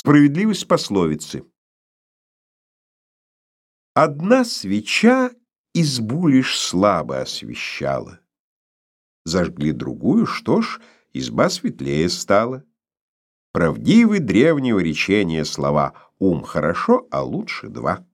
Справедливость пословицы. Одна свеча избу лишь слабо освещала. Зажгли другую, что ж, изба светлее стала. Правдивы древнего речения слова «Ум хорошо, а лучше два».